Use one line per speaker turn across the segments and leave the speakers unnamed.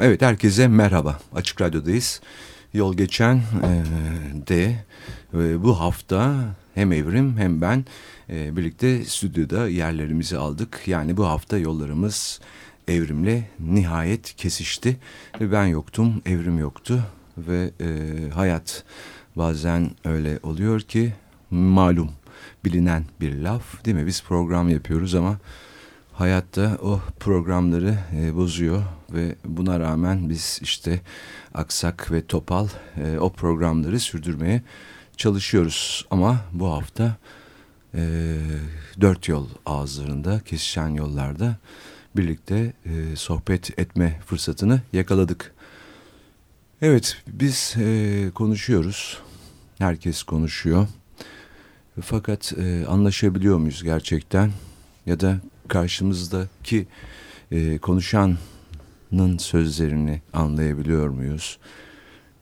Evet herkese merhaba. Açık Radyo'dayız. Yol geçen e, de e, bu hafta hem Evrim hem ben e, birlikte stüdyoda yerlerimizi aldık. Yani bu hafta yollarımız Evrim'le nihayet kesişti. Ben yoktum, Evrim yoktu ve e, hayat bazen öyle oluyor ki malum bilinen bir laf değil mi? Biz program yapıyoruz ama hayatta o programları e, bozuyor ve buna rağmen biz işte aksak ve topal e, o programları sürdürmeye çalışıyoruz. Ama bu hafta e, dört yol ağızlarında kesişen yollarda birlikte e, sohbet etme fırsatını yakaladık. Evet biz e, konuşuyoruz. Herkes konuşuyor. Fakat e, anlaşabiliyor muyuz gerçekten? Ya da karşımızdaki e, konuşanın sözlerini anlayabiliyor muyuz?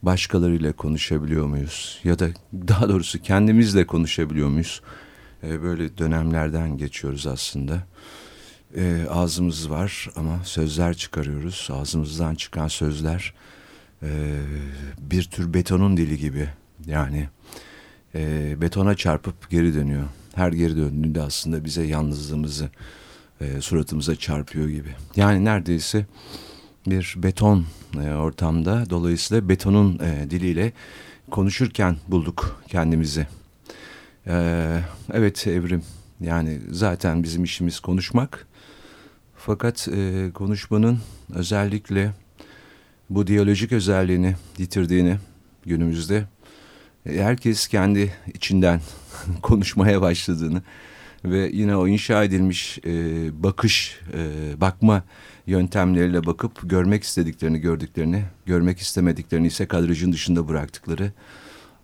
Başkalarıyla konuşabiliyor muyuz? Ya da daha doğrusu kendimizle konuşabiliyor muyuz? E, böyle dönemlerden geçiyoruz aslında. E, ağzımız var ama sözler çıkarıyoruz. Ağzımızdan çıkan sözler e, bir tür betonun dili gibi. Yani e, betona çarpıp geri dönüyor. Her geri döndüğünde aslında bize yalnızlığımızı e, suratımıza çarpıyor gibi. Yani neredeyse bir beton e, ortamda dolayısıyla betonun e, diliyle konuşurken bulduk kendimizi. E, evet Evrim yani zaten bizim işimiz konuşmak. Fakat e, konuşmanın özellikle bu diyalojik özelliğini yitirdiğini günümüzde herkes kendi içinden konuşmaya başladığını ve yine o inşa edilmiş e, bakış, e, bakma yöntemleriyle bakıp görmek istediklerini gördüklerini, görmek istemediklerini ise kadrajın dışında bıraktıkları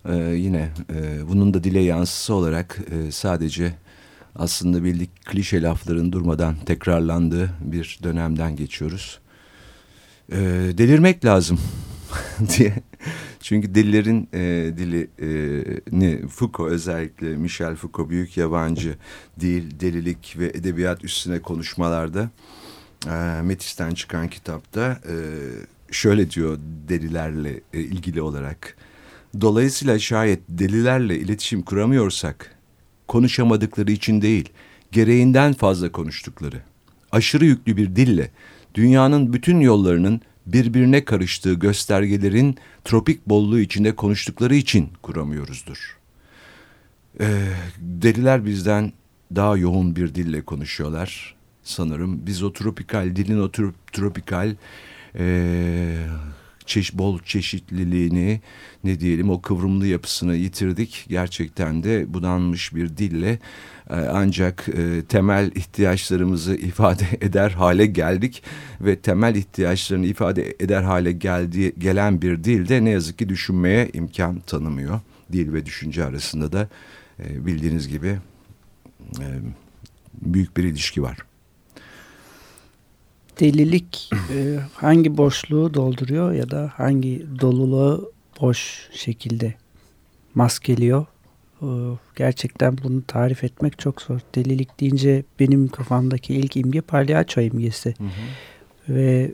e, yine e, bunun da dile yansısı olarak e, sadece aslında bildik klişe lafların durmadan tekrarlandığı bir dönemden geçiyoruz. E, delirmek lazım diye çünkü dillerin e, dilini Foucault özellikle Michel Foucault büyük yabancı dil, delilik ve edebiyat üstüne konuşmalarda e, Metis'ten çıkan kitapta e, şöyle diyor delilerle e, ilgili olarak. Dolayısıyla şayet delilerle iletişim kuramıyorsak konuşamadıkları için değil gereğinden fazla konuştukları aşırı yüklü bir dille dünyanın bütün yollarının birbirine karıştığı göstergelerin tropik bolluğu içinde konuştukları için kuramıyoruzdur. Ee, deliler bizden daha yoğun bir dille konuşuyorlar sanırım. Biz o tropikal dilin o tropikal e, çeş, bol çeşitliliğini ne diyelim o kıvrımlı yapısını yitirdik. Gerçekten de budanmış bir dille e, ancak e, temel ihtiyaçlarımızı ifade eder hale geldik ve temel ihtiyaçlarını ifade eder hale geldiği gelen bir dilde ne yazık ki düşünmeye imkan tanımıyor. Dil ve düşünce arasında da e, bildiğiniz gibi büyük bir ilişki var
delilik e, hangi boşluğu dolduruyor ya da hangi doluluğu boş şekilde maskeliyor. E, gerçekten bunu tarif etmek çok zor. Delilik deyince benim kafamdaki ilk imge palyaço imgesi. Hı hı. Ve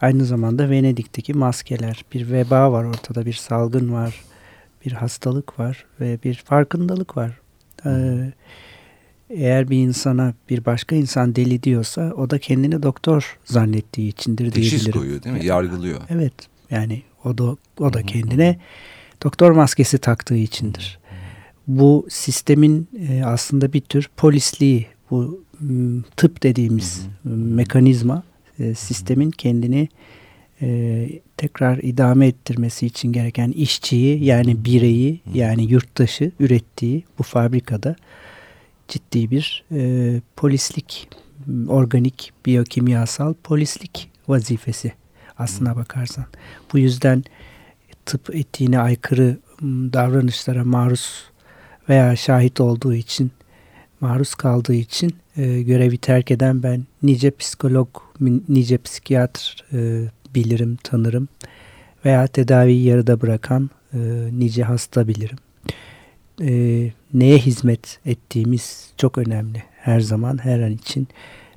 aynı zamanda Venedik'teki maskeler. Bir veba var ortada, bir salgın var, bir hastalık var ve bir farkındalık var. Ee, eğer bir insana bir başka insan deli diyorsa o da kendini doktor zannettiği içindir
Teşhis diyebilirim. koyuyor değil mi? Yargılıyor.
Evet. Yani o da o da kendine doktor maskesi taktığı içindir. Bu sistemin e, aslında bir tür polisliği, bu tıp dediğimiz mekanizma e, sistemin kendini e, tekrar idame ettirmesi için gereken işçiyi yani bireyi yani yurttaşı ürettiği bu fabrikada ciddi bir e, polislik, organik, biyokimyasal polislik vazifesi aslına bakarsan. Bu yüzden tıp etiğine aykırı davranışlara maruz veya şahit olduğu için, maruz kaldığı için e, görevi terk eden ben nice psikolog, nice psikiyatr e, bilirim, tanırım veya tedaviyi yarıda bırakan e, nice hasta bilirim e, neye hizmet ettiğimiz çok önemli. Her zaman, her an için.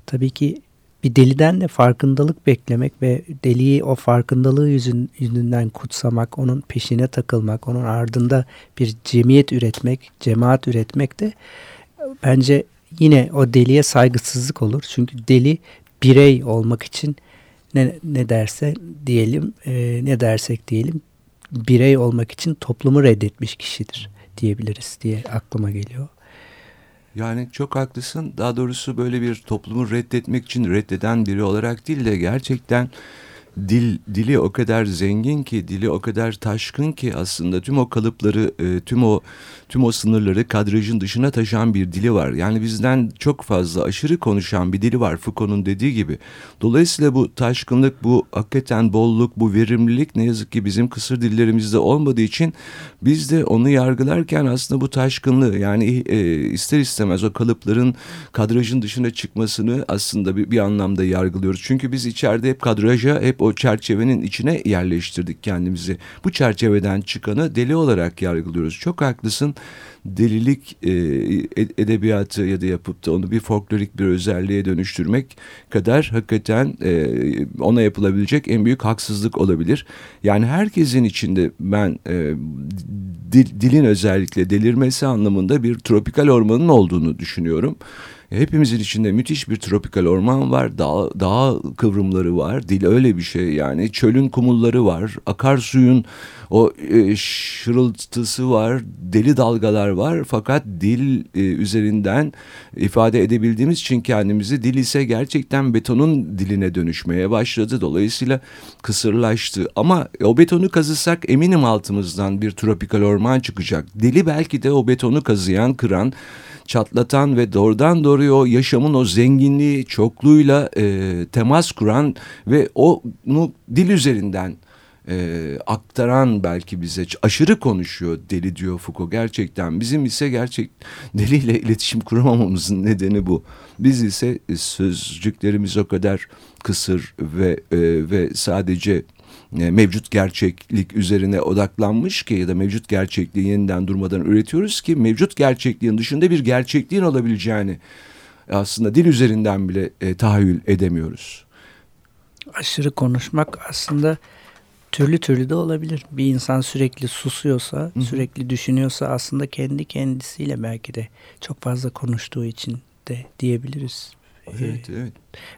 Tabii ki bir deliden de farkındalık beklemek ve deliyi o farkındalığı yüzün, yüzünden kutsamak, onun peşine takılmak, onun ardında bir cemiyet üretmek, cemaat üretmek de bence yine o deliye saygısızlık olur. Çünkü deli birey olmak için ne, ne derse diyelim, e, ne dersek diyelim birey olmak için toplumu reddetmiş kişidir diyebiliriz diye aklıma geliyor.
Yani çok haklısın. Daha doğrusu böyle bir toplumu reddetmek için reddeden biri olarak değil de gerçekten dil dili o kadar zengin ki, dili o kadar taşkın ki aslında tüm o kalıpları, e, tüm o tüm o sınırları kadrajın dışına taşıyan bir dili var. Yani bizden çok fazla aşırı konuşan bir dili var Foucault'un dediği gibi. Dolayısıyla bu taşkınlık, bu hakikaten bolluk, bu verimlilik ne yazık ki bizim kısır dillerimizde olmadığı için biz de onu yargılarken aslında bu taşkınlığı yani e, ister istemez o kalıpların kadrajın dışına çıkmasını aslında bir, bir anlamda yargılıyoruz. Çünkü biz içeride hep kadraja, hep o çerçevenin içine yerleştirdik kendimizi. Bu çerçeveden çıkanı deli olarak yargılıyoruz. Çok haklısın delilik e, edebiyatı ya da yapıp da onu bir folklorik bir özelliğe dönüştürmek kadar hakikaten e, ona yapılabilecek en büyük haksızlık olabilir. Yani herkesin içinde ben e, dil, dilin özellikle delirmesi anlamında bir tropikal ormanın olduğunu düşünüyorum. Hepimizin içinde müthiş bir tropikal orman var, dağ, dağ kıvrımları var, dil öyle bir şey yani. Çölün kumulları var, akarsuyun o e, şırıltısı var, deli dalgalar var. Fakat dil e, üzerinden ifade edebildiğimiz için kendimizi dil ise gerçekten betonun diline dönüşmeye başladı. Dolayısıyla kısırlaştı. Ama o betonu kazısak eminim altımızdan bir tropikal orman çıkacak. Deli belki de o betonu kazıyan, kıran çatlatan ve doğrudan doğruya o yaşamın o zenginliği çokluğuyla e, temas kuran ve onu dil üzerinden e, aktaran belki bize aşırı konuşuyor deli diyor Foucault gerçekten bizim ise gerçek deliyle iletişim kuramamamızın nedeni bu biz ise e, sözcüklerimiz o kadar kısır ve e, ve sadece e, mevcut gerçeklik üzerine odaklanmış ki ya da mevcut gerçekliği yeniden durmadan üretiyoruz ki mevcut gerçekliğin dışında bir gerçekliğin olabileceğini aslında dil üzerinden bile e, tahayyül edemiyoruz.
Aşırı konuşmak aslında türlü türlü de olabilir. Bir insan sürekli susuyorsa, Hı -hı. sürekli düşünüyorsa aslında kendi kendisiyle belki de çok fazla konuştuğu için de diyebiliriz.
Evet, evet.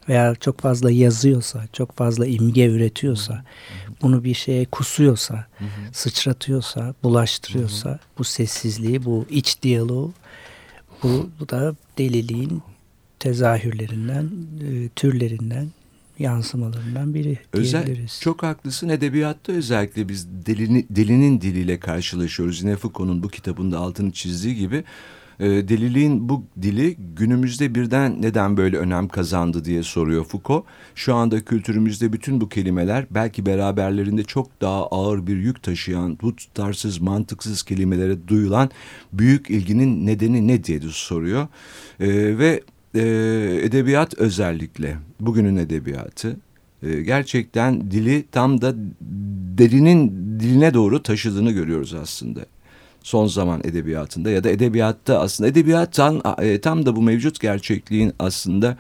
Veya çok fazla yazıyorsa, çok fazla imge üretiyorsa, hı hı. bunu bir şeye kusuyorsa, hı hı. sıçratıyorsa, bulaştırıyorsa, hı hı. bu sessizliği, bu iç diyaloğu, bu, bu da deliliğin tezahürlerinden, e, türlerinden, yansımalarından biri Özel, diyebiliriz.
Çok haklısın. Edebiyatta özellikle biz delini, delinin diliyle karşılaşıyoruz. Yine Foucault'un bu kitabında altını çizdiği gibi e, deliliğin bu dili günümüzde birden neden böyle önem kazandı diye soruyor Foucault. Şu anda kültürümüzde bütün bu kelimeler belki beraberlerinde çok daha ağır bir yük taşıyan, bu tutarsız, mantıksız kelimelere duyulan büyük ilginin nedeni ne diye soruyor. E, ve e, edebiyat özellikle, bugünün edebiyatı e, gerçekten dili tam da derinin diline doğru taşıdığını görüyoruz aslında son zaman edebiyatında ya da edebiyatta aslında edebiyat tam, e, tam da bu mevcut gerçekliğin aslında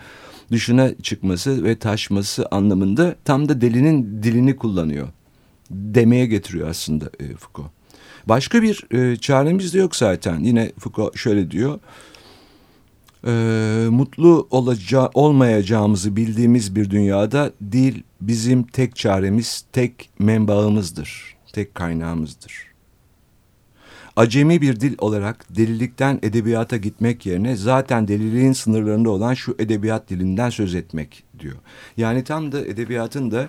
dışına çıkması ve taşması anlamında tam da delinin dilini kullanıyor. Demeye getiriyor aslında e, Foucault. Başka bir e, çaremiz de yok zaten. Yine Foucault şöyle diyor. E, mutlu olaca olmayacağımızı bildiğimiz bir dünyada dil bizim tek çaremiz, tek menbaımızdır, tek kaynağımızdır acemi bir dil olarak delilikten edebiyata gitmek yerine zaten deliliğin sınırlarında olan şu edebiyat dilinden söz etmek diyor. Yani tam da edebiyatın da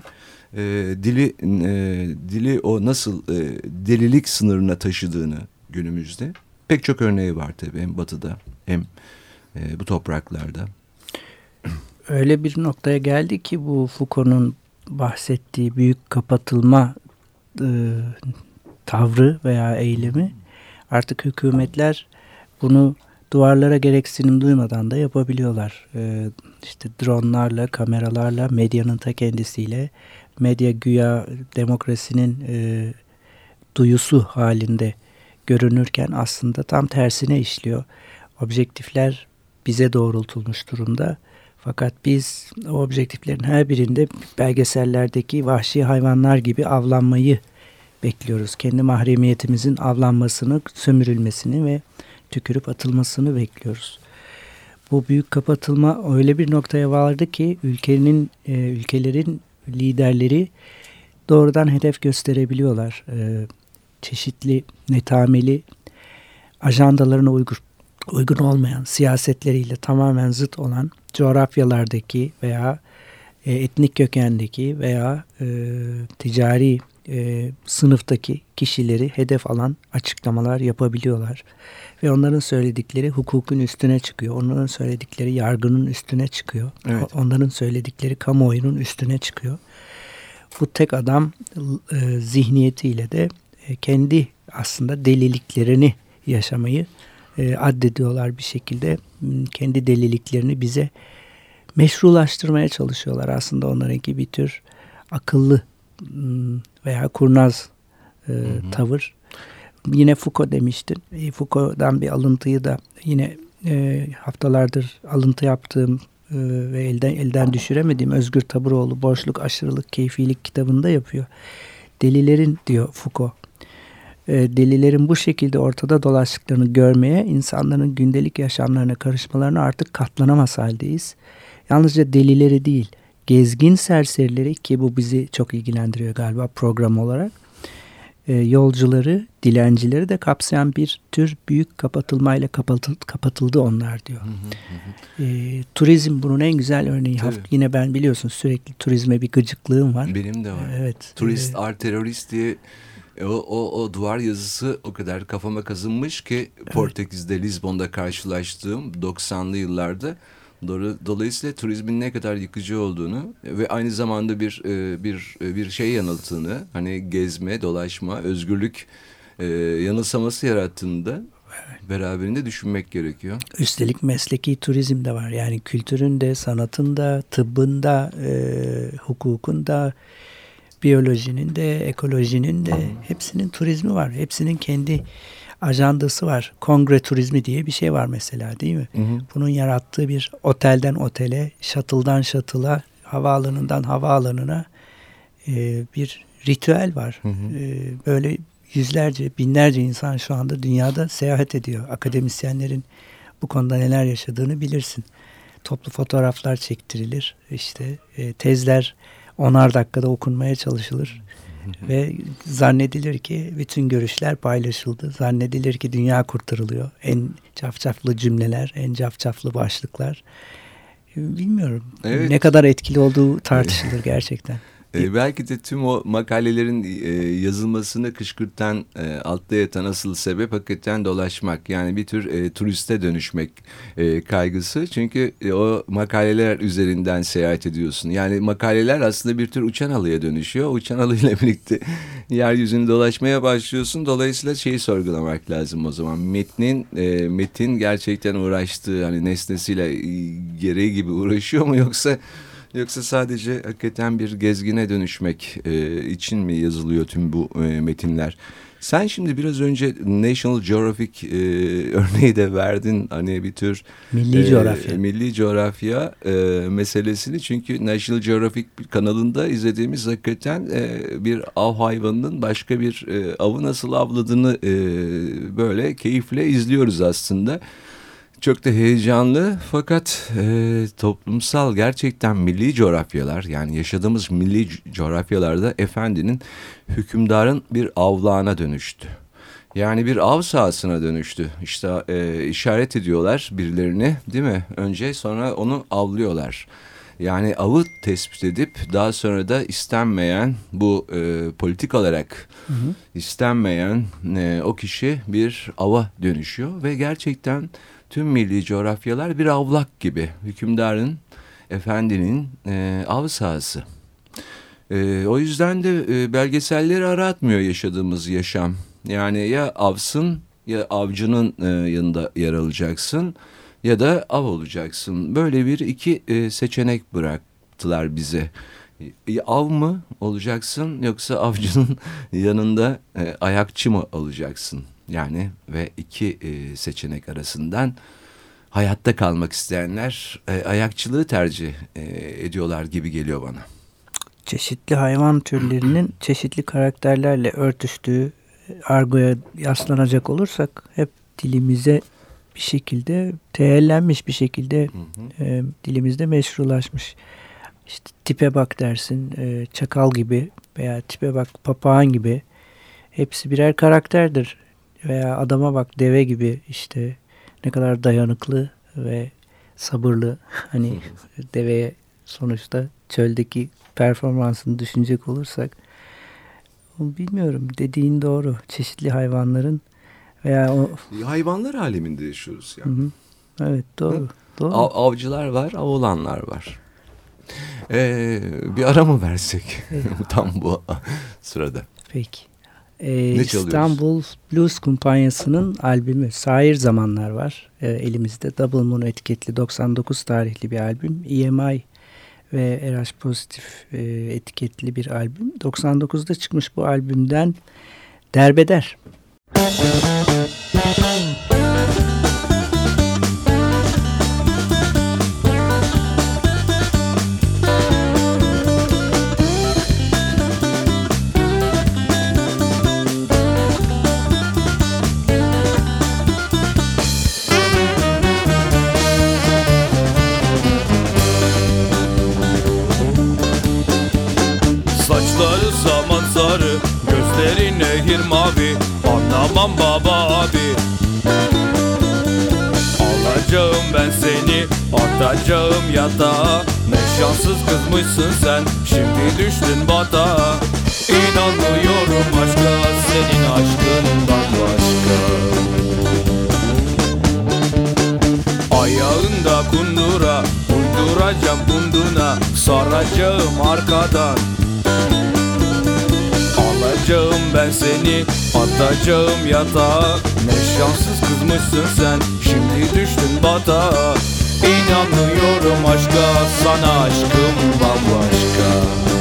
e, dili e, dili o nasıl e, delilik sınırına taşıdığını günümüzde pek çok örneği var tabii hem batıda hem e, bu topraklarda.
Öyle bir noktaya geldi ki bu Foucault'un bahsettiği büyük kapatılma e, tavrı veya eylemi Artık hükümetler bunu duvarlara gereksinim duymadan da yapabiliyorlar. Ee, işte dronlarla, kameralarla, medyanın ta kendisiyle medya güya demokrasinin e, duyusu halinde görünürken aslında tam tersine işliyor. Objektifler bize doğrultulmuş durumda. Fakat biz o objektiflerin her birinde belgesellerdeki vahşi hayvanlar gibi avlanmayı bekliyoruz. Kendi mahremiyetimizin avlanmasını, sömürülmesini ve tükürüp atılmasını bekliyoruz. Bu büyük kapatılma öyle bir noktaya vardı ki ülkenin e, ülkelerin liderleri doğrudan hedef gösterebiliyorlar. E, çeşitli netameli ajandalarına uygun, uygun olmayan siyasetleriyle tamamen zıt olan coğrafyalardaki veya e, etnik kökendeki veya e, ticari e, sınıftaki kişileri hedef alan açıklamalar yapabiliyorlar. Ve onların söyledikleri hukukun üstüne çıkıyor. Onların söyledikleri yargının üstüne çıkıyor. Evet. Onların söyledikleri kamuoyunun üstüne çıkıyor. Bu tek adam e, zihniyetiyle de e, kendi aslında deliliklerini yaşamayı e, addediyorlar bir şekilde. Kendi deliliklerini bize meşrulaştırmaya çalışıyorlar. Aslında onlarınki bir tür akıllı veya kurnaz e, hı hı. tavır. Yine Foucault demiştin. E, Foucault'dan bir alıntıyı da yine e, haftalardır alıntı yaptığım e, ve elden elden düşüremediğim Özgür Taburoğlu Boşluk, Aşırılık, Keyfilik kitabında yapıyor. Delilerin diyor Foucault. E, delilerin bu şekilde ortada dolaştıklarını görmeye, insanların gündelik yaşamlarına karışmalarına artık katlanamaz haldeyiz. Yalnızca delileri değil, gezgin serserileri ki bu bizi çok ilgilendiriyor galiba program olarak e, yolcuları, dilencileri de kapsayan bir tür büyük kapatılmayla kapatıldı, kapatıldı onlar diyor. Hı hı hı. E, turizm bunun en güzel örneği. Haft, yine ben biliyorsun sürekli turizme bir gıcıklığım var.
Benim de var. Evet. Turist e, art terörist diye e, o, o, o duvar yazısı o kadar kafama kazınmış ki Portekiz'de, evet. Lizbon'da karşılaştığım 90'lı yıllarda Dolayısıyla turizmin ne kadar yıkıcı olduğunu ve aynı zamanda bir e, bir e, bir şey yanılttığını, hani gezme, dolaşma, özgürlük yanılsaması yarattığını da beraberinde düşünmek gerekiyor.
Üstelik mesleki turizm de var. Yani kültürün de, sanatın da, tıbbın da, e, hukukun da, biyolojinin de, ekolojinin de hepsinin turizmi var. Hepsinin kendi ajandası var. Kongre turizmi diye bir şey var mesela değil mi? Hı hı. Bunun yarattığı bir otelden otele, shuttle'dan shuttle'a, havaalanından havaalanına e, bir ritüel var. Hı hı. E, böyle yüzlerce, binlerce insan şu anda dünyada seyahat ediyor. Akademisyenlerin bu konuda neler yaşadığını bilirsin. Toplu fotoğraflar çektirilir. İşte e, tezler onar dakikada okunmaya çalışılır. Ve zannedilir ki bütün görüşler paylaşıldı. Zannedilir ki dünya kurtarılıyor. En cafcaflı cümleler, en cafcaflı başlıklar. Bilmiyorum. Evet. Ne kadar etkili olduğu tartışılır gerçekten.
E, belki de tüm o makalelerin e, yazılmasını kışkırtan e, altta yatan asıl sebep hakikaten dolaşmak. Yani bir tür e, turiste dönüşmek e, kaygısı. Çünkü e, o makaleler üzerinden seyahat ediyorsun. Yani makaleler aslında bir tür uçan halıya dönüşüyor. Uçan halıyla birlikte yeryüzünü dolaşmaya başlıyorsun. Dolayısıyla şeyi sorgulamak lazım o zaman. Metnin, e, metin gerçekten uğraştığı hani nesnesiyle e, gereği gibi uğraşıyor mu yoksa Yoksa sadece hakikaten bir gezgine dönüşmek e, için mi yazılıyor tüm bu e, metinler? Sen şimdi biraz önce National Geographic e, örneği de verdin. Hani bir tür
milli e, coğrafya,
milli coğrafya e, meselesini. Çünkü National Geographic kanalında izlediğimiz hakikaten e, bir av hayvanının başka bir e, avı nasıl avladığını e, böyle keyifle izliyoruz aslında. Çok da heyecanlı fakat e, toplumsal gerçekten milli coğrafyalar yani yaşadığımız milli coğrafyalarda efendinin hükümdarın bir avlağına dönüştü. Yani bir av sahasına dönüştü. İşte e, işaret ediyorlar birilerini değil mi? Önce sonra onu avlıyorlar. Yani avı tespit edip daha sonra da istenmeyen bu e, politik olarak hı hı. istenmeyen e, o kişi bir ava dönüşüyor ve gerçekten tüm milli coğrafyalar bir avlak gibi. Hükümdarın, efendinin e, av sahası. E, o yüzden de e, belgeselleri aratmıyor yaşadığımız yaşam. Yani ya avsın ya avcının e, yanında yer alacaksın ya da av olacaksın. Böyle bir iki e, seçenek bıraktılar bize. E, av mı olacaksın yoksa avcının yanında e, ayakçı mı olacaksın? Yani ve iki e, seçenek arasından hayatta kalmak isteyenler e, ayakçılığı tercih e, ediyorlar gibi geliyor bana.
Çeşitli hayvan türlerinin çeşitli karakterlerle örtüştüğü argoya yaslanacak olursak hep dilimize bir şekilde teellenmiş bir şekilde hı hı. E, dilimizde meşrulaşmış. İşte tipe bak dersin, e, çakal gibi veya tipe bak papağan gibi hepsi birer karakterdir. Veya adama bak deve gibi işte ne kadar dayanıklı ve sabırlı. Hani deveye sonuçta çöldeki performansını düşünecek olursak bilmiyorum dediğin doğru. Çeşitli hayvanların veya o
hayvanlar aleminde yaşıyoruz yani. Hı hı.
Evet doğru. Hı? doğru.
Av, avcılar var, avlanlar var. Ee, bir ara mı versek tam bu sırada?
Peki. Ee, İstanbul Blues Kumpanyası'nın albümü Sair Zamanlar var. Ee, elimizde Double Moon etiketli 99 tarihli bir albüm. EMI ve RH Pozitif e, etiketli bir albüm. 99'da çıkmış bu albümden Derbeder. Müzik
Aman baba abi Alacağım ben seni Atacağım yatağa. Ne şanssız kızmışsın sen Şimdi düştün batağa İnanmıyorum aşka Senin aşkın bambaşka. Ayağında kundura Uyduracağım bunduna Saracağım arkadan Alacağım ben seni Atacağım yatağa. Ne şanssız kızmışsın sen Şimdi düştün batağa İnanmıyorum aşka Sana aşkım bambaşka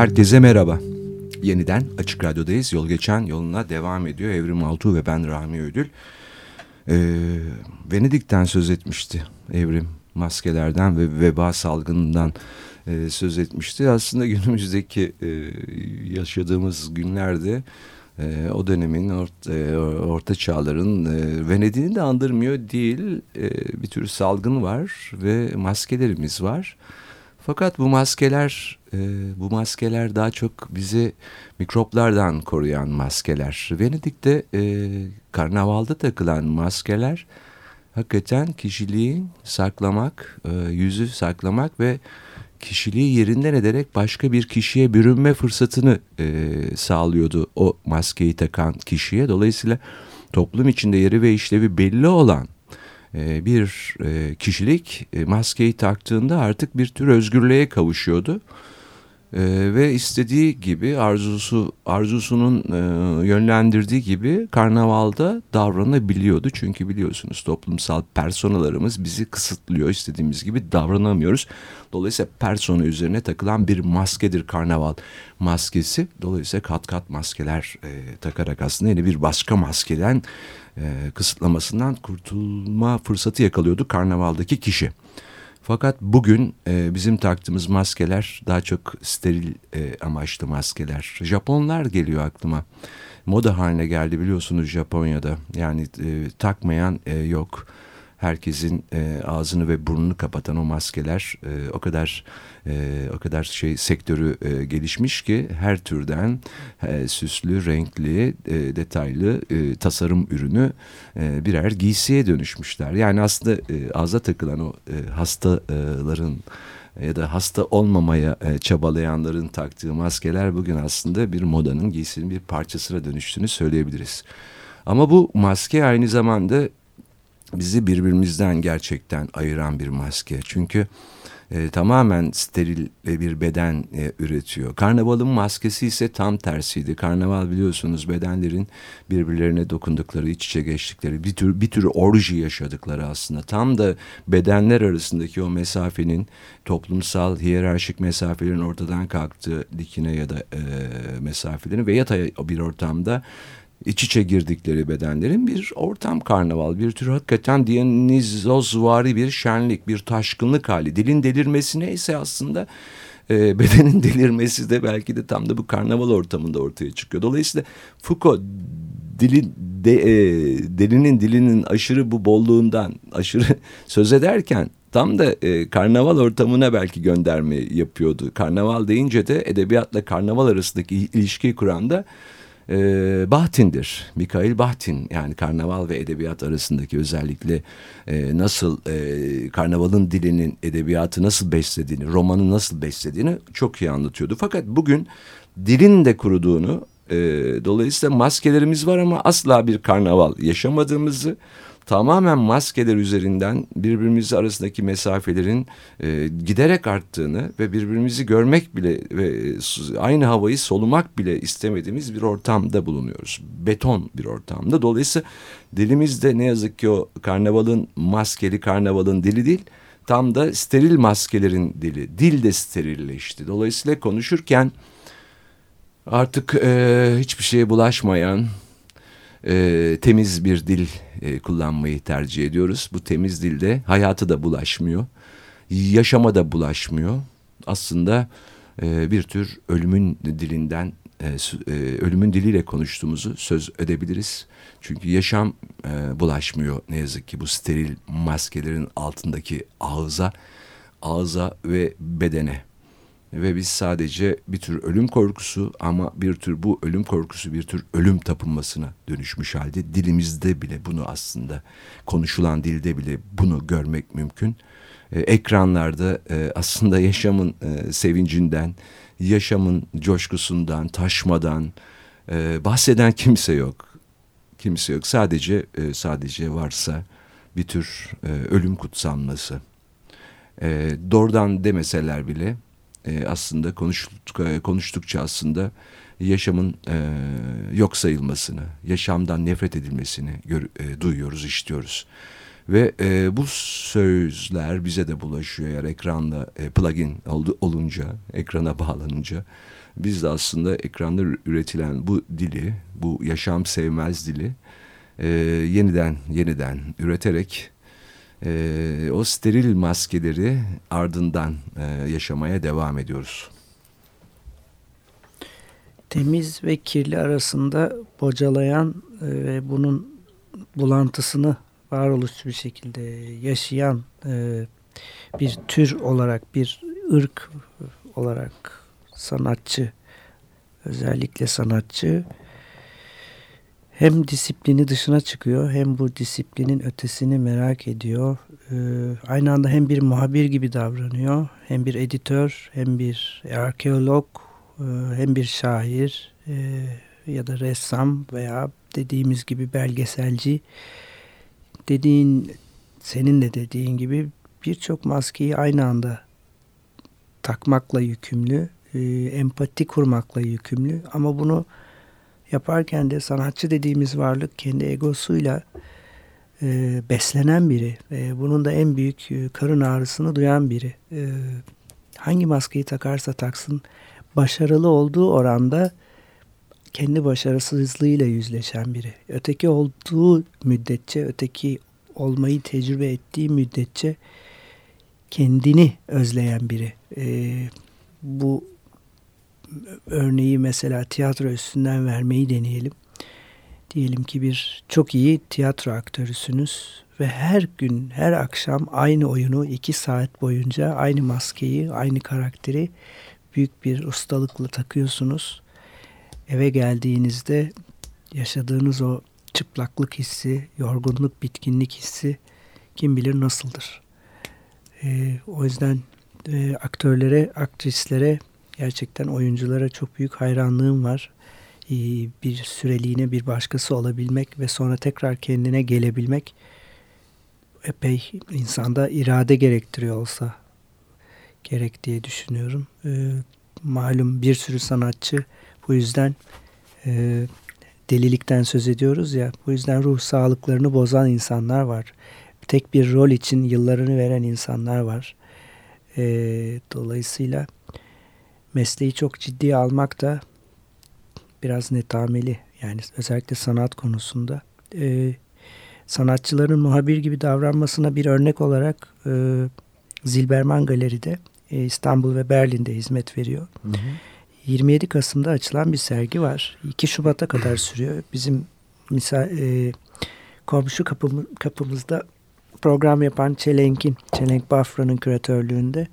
Herkese merhaba. Yeniden Açık Radyo'dayız. Yol geçen yoluna devam ediyor. Evrim Altuğ ve ben Rahmi Ödül. Ee, Venedik'ten söz etmişti Evrim. Maskelerden ve veba salgınından e, söz etmişti. Aslında günümüzdeki e, yaşadığımız günlerde e, o dönemin orta, e, orta çağların e, Venedik'i de andırmıyor değil. E, bir tür salgın var ve maskelerimiz var. Fakat bu maskeler e, bu maskeler daha çok bizi mikroplardan koruyan maskeler. Venedik'te e, karnavalda takılan maskeler hakikaten kişiliği saklamak, e, yüzü saklamak ve kişiliği yerinden ederek başka bir kişiye bürünme fırsatını e, sağlıyordu o maskeyi takan kişiye. Dolayısıyla toplum içinde yeri ve işlevi belli olan e, bir e, kişilik e, maskeyi taktığında artık bir tür özgürlüğe kavuşuyordu. Ee, ve istediği gibi arzusu arzusunun e, yönlendirdiği gibi karnavalda davranabiliyordu. Çünkü biliyorsunuz toplumsal personalarımız bizi kısıtlıyor. istediğimiz gibi davranamıyoruz. Dolayısıyla persona üzerine takılan bir maskedir karnaval maskesi. Dolayısıyla kat kat maskeler takarak aslında yeni bir başka maskeden e, kısıtlamasından kurtulma fırsatı yakalıyordu karnavaldaki kişi. Fakat bugün e, bizim taktığımız maskeler daha çok steril e, amaçlı maskeler. Japonlar geliyor aklıma. Moda haline geldi biliyorsunuz Japonya'da. Yani e, takmayan e, yok herkesin e, ağzını ve burnunu kapatan o maskeler e, o kadar e, o kadar şey sektörü e, gelişmiş ki her türden e, süslü, renkli, e, detaylı e, tasarım ürünü e, birer giysiye dönüşmüşler. Yani aslında e, ağza takılan o e, hastaların ya da hasta olmamaya e, çabalayanların taktığı maskeler bugün aslında bir modanın giysinin bir parçasına dönüştüğünü söyleyebiliriz. Ama bu maske aynı zamanda bizi birbirimizden gerçekten ayıran bir maske. Çünkü e, tamamen steril bir beden e, üretiyor. Karnavalın maskesi ise tam tersiydi. Karnaval biliyorsunuz bedenlerin birbirlerine dokundukları, iç içe geçtikleri, bir tür bir tür orji yaşadıkları aslında. Tam da bedenler arasındaki o mesafenin toplumsal hiyerarşik mesafelerin ortadan kalktığı dikine ya da e, mesafelerin ve yatay bir ortamda iç içe girdikleri bedenlerin bir ortam karnaval, bir tür hakikaten Dionizosvari bir şenlik, bir taşkınlık hali. Dilin delirmesi neyse aslında e, bedenin delirmesi de belki de tam da bu karnaval ortamında ortaya çıkıyor. Dolayısıyla Foucault dilin de, e, delinin dilinin aşırı bu bolluğundan aşırı söz ederken tam da e, karnaval ortamına belki gönderme yapıyordu. Karnaval deyince de edebiyatla karnaval arasındaki ilişkiyi kuran da e, Bahtin'dir. Mikail Bahtin yani karnaval ve edebiyat arasındaki özellikle e, nasıl e, karnavalın dilinin edebiyatı nasıl beslediğini, romanı nasıl beslediğini çok iyi anlatıyordu. Fakat bugün dilin de kuruduğunu, e, dolayısıyla maskelerimiz var ama asla bir karnaval yaşamadığımızı tamamen maskeler üzerinden birbirimiz arasındaki mesafelerin e, giderek arttığını ve birbirimizi görmek bile ve aynı havayı solumak bile istemediğimiz bir ortamda bulunuyoruz. Beton bir ortamda. Dolayısıyla dilimizde ne yazık ki o karnavalın maskeli karnavalın dili değil tam da steril maskelerin dili. Dil de sterilleşti. Dolayısıyla konuşurken artık e, hiçbir şeye bulaşmayan e, temiz bir dil e, kullanmayı tercih ediyoruz. Bu temiz dilde hayatı da bulaşmıyor, yaşama da bulaşmıyor. Aslında e, bir tür ölümün dilinden, e, e, ölümün diliyle konuştuğumuzu söz edebiliriz. Çünkü yaşam e, bulaşmıyor ne yazık ki bu steril maskelerin altındaki ağza, ağza ve bedene ve biz sadece bir tür ölüm korkusu ama bir tür bu ölüm korkusu bir tür ölüm tapınmasına dönüşmüş halde dilimizde bile bunu aslında konuşulan dilde bile bunu görmek mümkün. Ee, ekranlarda e, aslında yaşamın e, sevincinden, yaşamın coşkusundan, taşmadan e, bahseden kimse yok. Kimse yok. Sadece e, sadece varsa bir tür e, ölüm kutsanması. E, doğrudan demeseler bile e, aslında konuştuk, e, konuştukça aslında yaşamın e, yok sayılmasını, yaşamdan nefret edilmesini gör, e, duyuyoruz, işliyoruz. Ve e, bu sözler bize de bulaşıyor eğer ekranda e, plugin oldu, olunca, ekrana bağlanınca. Biz de aslında ekranda üretilen bu dili, bu yaşam sevmez dili e, yeniden yeniden üreterek e, o steril maskeleri ardından e, yaşamaya devam ediyoruz.
Temiz ve kirli arasında bocalayan e, ve bunun bulantısını varoluşçu bir şekilde yaşayan e, bir tür olarak, bir ırk olarak sanatçı, özellikle sanatçı hem disiplini dışına çıkıyor hem bu disiplinin ötesini merak ediyor. Ee, aynı anda hem bir muhabir gibi davranıyor hem bir editör hem bir arkeolog e, hem bir şair e, ya da ressam veya dediğimiz gibi belgeselci dediğin senin de dediğin gibi birçok maskeyi aynı anda takmakla yükümlü, e, empati kurmakla yükümlü ama bunu yaparken de sanatçı dediğimiz varlık kendi egosuyla e, beslenen biri. E, bunun da en büyük e, karın ağrısını duyan biri. E, hangi maskeyi takarsa taksın başarılı olduğu oranda kendi başarısızlığıyla yüzleşen biri. Öteki olduğu müddetçe, öteki olmayı tecrübe ettiği müddetçe kendini özleyen biri. E, bu örneği mesela tiyatro üstünden vermeyi deneyelim. Diyelim ki bir çok iyi tiyatro aktörüsünüz ve her gün, her akşam aynı oyunu iki saat boyunca aynı maskeyi, aynı karakteri büyük bir ustalıkla takıyorsunuz. Eve geldiğinizde yaşadığınız o çıplaklık hissi, yorgunluk, bitkinlik hissi kim bilir nasıldır. Ee, o yüzden e, aktörlere, aktrislere Gerçekten oyunculara çok büyük hayranlığım var. Ee, bir süreliğine bir başkası olabilmek ve sonra tekrar kendine gelebilmek epey insanda irade gerektiriyor olsa gerek diye düşünüyorum. Ee, malum bir sürü sanatçı bu yüzden e, delilikten söz ediyoruz ya bu yüzden ruh sağlıklarını bozan insanlar var. Tek bir rol için yıllarını veren insanlar var. E, dolayısıyla mesleği çok ciddiye almak da biraz netameli. Yani özellikle sanat konusunda. E, sanatçıların muhabir gibi davranmasına bir örnek olarak e, Zilberman Galeri'de e, İstanbul ve Berlin'de hizmet veriyor. Hı hı. 27 Kasım'da açılan bir sergi var. 2 Şubat'a kadar sürüyor. Bizim misal, e, komşu kapımı, kapımızda program yapan Çelenk'in, Çelenk Bafra'nın küratörlüğünde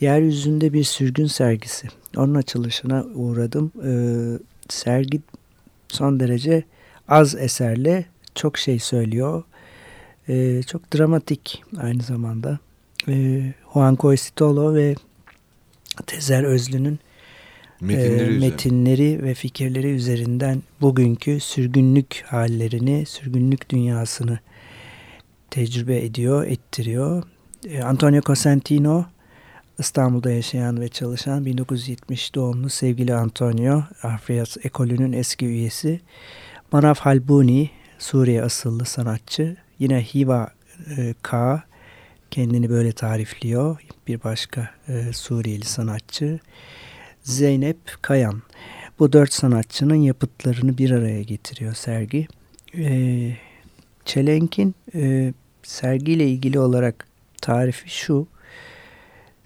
Yeryüzünde bir sürgün sergisi. Onun açılışına uğradım. Ee, sergi son derece az eserle çok şey söylüyor. Ee, çok dramatik aynı zamanda. Ee, Juan Coisitolo ve Tezer Özlü'nün metinleri, e, metinleri ve fikirleri üzerinden bugünkü sürgünlük hallerini, sürgünlük dünyasını tecrübe ediyor, ettiriyor. E, Antonio Cosentino İstanbul'da yaşayan ve çalışan 1970 doğumlu sevgili Antonio, Afriyas ekolünün eski üyesi. Manaf Halbuni, Suriye asıllı sanatçı. Yine Hiva e, K, kendini böyle tarifliyor. Bir başka e, Suriyeli sanatçı. Zeynep Kayan. Bu dört sanatçının yapıtlarını bir araya getiriyor sergi. E, Çelenk'in e, sergiyle ilgili olarak tarifi şu.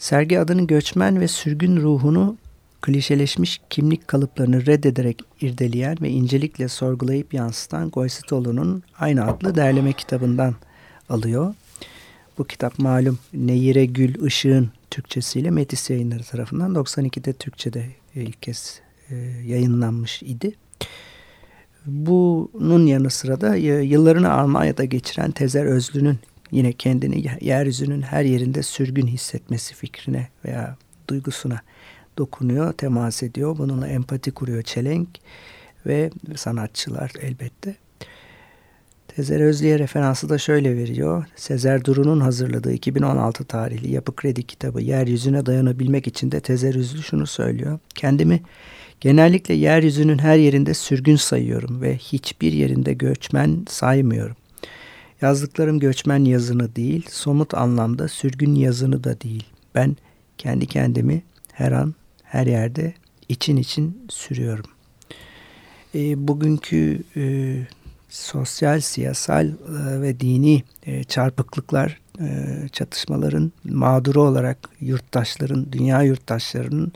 Sergi adını göçmen ve sürgün ruhunu klişeleşmiş kimlik kalıplarını reddederek irdeleyen ve incelikle sorgulayıp yansıtan Goysitolu'nun aynı adlı derleme kitabından alıyor. Bu kitap malum Neyire Gül Işık'ın Türkçesiyle Metis yayınları tarafından 92'de Türkçe'de ilk kez e, yayınlanmış idi. Bunun yanı sıra da yıllarını Almanya'da geçiren Tezer Özlü'nün yine kendini yeryüzünün her yerinde sürgün hissetmesi fikrine veya duygusuna dokunuyor, temas ediyor. Bununla empati kuruyor Çelenk ve sanatçılar elbette. Tezer Özlü'ye referansı da şöyle veriyor. Sezer Duru'nun hazırladığı 2016 tarihli Yapı Kredi kitabı Yeryüzüne dayanabilmek için de Tezer Özlü şunu söylüyor. Kendimi genellikle yeryüzünün her yerinde sürgün sayıyorum ve hiçbir yerinde göçmen saymıyorum. Yazdıklarım göçmen yazını değil, somut anlamda sürgün yazını da değil. Ben kendi kendimi her an, her yerde için için sürüyorum. E, bugünkü e, sosyal, siyasal e, ve dini e, çarpıklıklar, e, çatışmaların mağduru olarak yurttaşların, dünya yurttaşlarının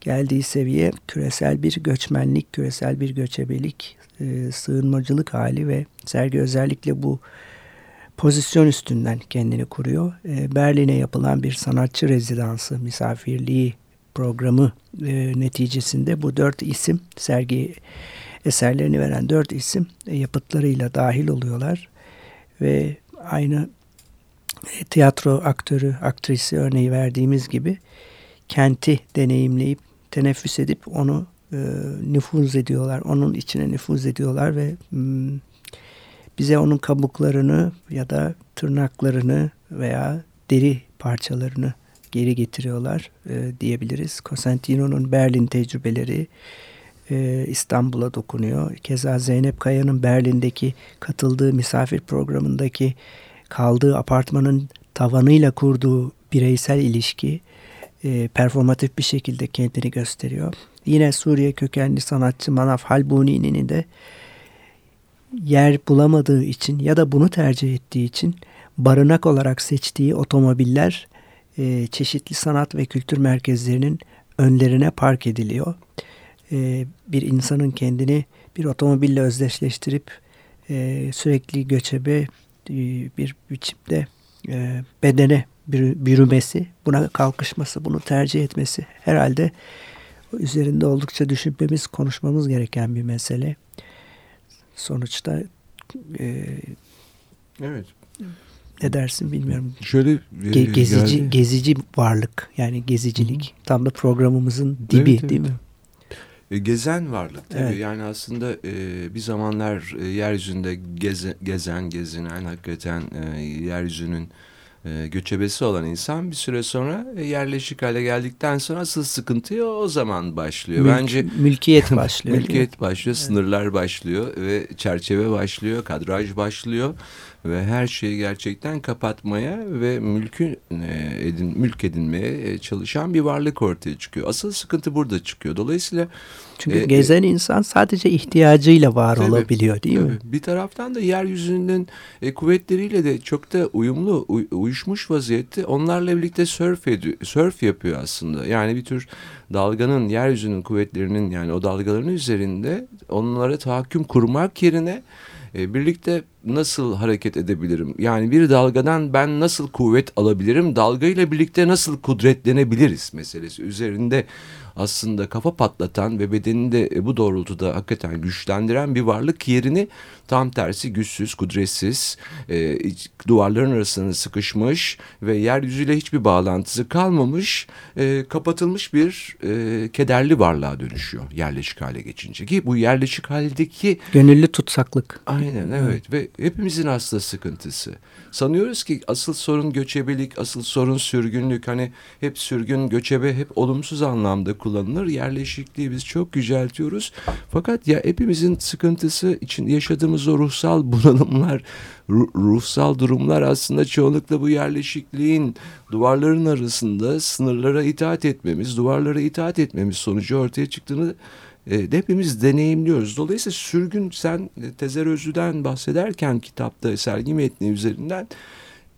geldiği seviye küresel bir göçmenlik, küresel bir göçebelik, e, sığınmacılık hali ve sergi özellikle bu pozisyon üstünden kendini kuruyor. E, Berlin'e yapılan bir sanatçı rezidansı, misafirliği programı e, neticesinde bu dört isim sergi eserlerini veren dört isim e, yapıtlarıyla dahil oluyorlar ve aynı e, tiyatro aktörü, aktrisi örneği verdiğimiz gibi kenti deneyimleyip teneffüs edip onu e, nüfuz ediyorlar. Onun içine nüfuz ediyorlar ve hmm, bize onun kabuklarını ya da tırnaklarını veya deri parçalarını geri getiriyorlar e, diyebiliriz. Cosentino'nun Berlin tecrübeleri e, İstanbul'a dokunuyor. Keza Zeynep Kaya'nın Berlin'deki katıldığı misafir programındaki kaldığı apartmanın tavanıyla kurduğu bireysel ilişki e, performatif bir şekilde kendini gösteriyor. Yine Suriye kökenli sanatçı Manaf Halbuni'nin de yer bulamadığı için ya da bunu tercih ettiği için barınak olarak seçtiği otomobiller e, çeşitli sanat ve kültür merkezlerinin önlerine park ediliyor. E, bir insanın kendini bir otomobille özdeşleştirip e, sürekli göçebe e, bir biçimde e, bedene bürümesi, buna kalkışması, bunu tercih etmesi herhalde üzerinde oldukça düşünmemiz, konuşmamız gereken bir mesele. Sonuçta e,
evet.
Ne dersin bilmiyorum.
Şöyle
Ge gezici geldi. gezici varlık yani gezicilik. Hı. Tam da programımızın dibi evet, evet. değil mi?
E, gezen varlık tabii. Evet. Yani aslında e, bir zamanlar e, yeryüzünde geze, gezen, gezinen hakikaten e, yeryüzünün e, göçebesi olan insan bir süre sonra e, yerleşik hale geldikten sonra asıl sıkıntı o zaman başlıyor.
Mülk, Bence mülkiyet başlıyor.
mülkiyet başlıyor, evet. sınırlar başlıyor ve çerçeve başlıyor, kadraj başlıyor ve her şeyi gerçekten kapatmaya ve mülkü e, edin, mülk edinmeye çalışan bir varlık ortaya çıkıyor. Asıl sıkıntı burada çıkıyor. Dolayısıyla
çünkü e, gezen e, insan sadece ihtiyacıyla var tabii, olabiliyor değil tabii. mi?
Bir taraftan da yeryüzünün e, kuvvetleriyle de çok da uyumlu, uy, uyuşmuş vaziyette onlarla birlikte surf ediyor, surf yapıyor aslında. Yani bir tür dalganın, yeryüzünün kuvvetlerinin yani o dalgaların üzerinde onlara tahakküm kurmak yerine e, birlikte nasıl hareket edebilirim? Yani bir dalgadan ben nasıl kuvvet alabilirim? Dalgayla birlikte nasıl kudretlenebiliriz meselesi üzerinde aslında kafa patlatan ve bedenini de e, bu doğrultuda hakikaten güçlendiren bir varlık yerini tam tersi güçsüz, kudretsiz, e, duvarların arasında sıkışmış ve yeryüzüyle hiçbir bağlantısı kalmamış, e, kapatılmış bir e, kederli varlığa dönüşüyor yerleşik hale geçince. Ki bu yerleşik haldeki...
Gönüllü tutsaklık.
Aynen evet ve hepimizin aslında sıkıntısı. Sanıyoruz ki asıl sorun göçebelik, asıl sorun sürgünlük. Hani hep sürgün, göçebe hep olumsuz anlamda kullanılır. Yerleşikliği biz çok yüceltiyoruz. Fakat ya hepimizin sıkıntısı için yaşadığımız o ruhsal bunalımlar, ruhsal durumlar aslında çoğunlukla bu yerleşikliğin duvarların arasında sınırlara itaat etmemiz, duvarlara itaat etmemiz sonucu ortaya çıktığını e, de hepimiz deneyimliyoruz. Dolayısıyla sürgün sen e, Tezer Özlü'den bahsederken kitapta sergi metni üzerinden